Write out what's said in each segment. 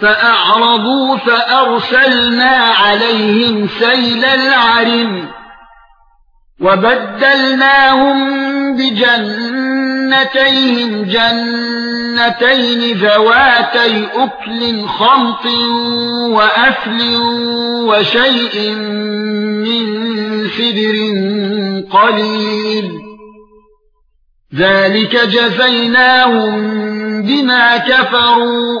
فأعرضوا فأرسلنا عليهم سيل العرم وبدلناهم بجنتيهم جنتين ذواتي أكل خمط وأفل وشيء من سدر قليل ذلك جزيناهم بما كفروا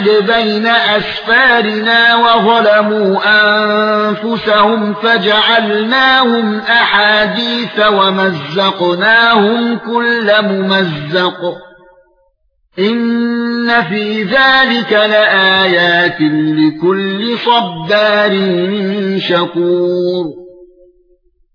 باعد بين أسفارنا وظلموا أنفسهم فجعلناهم أحاديث ومزقناهم كل ممزق. إن في ذلك لآيات لكل صبار شكور.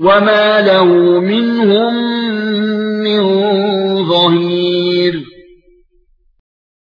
وما له منهم من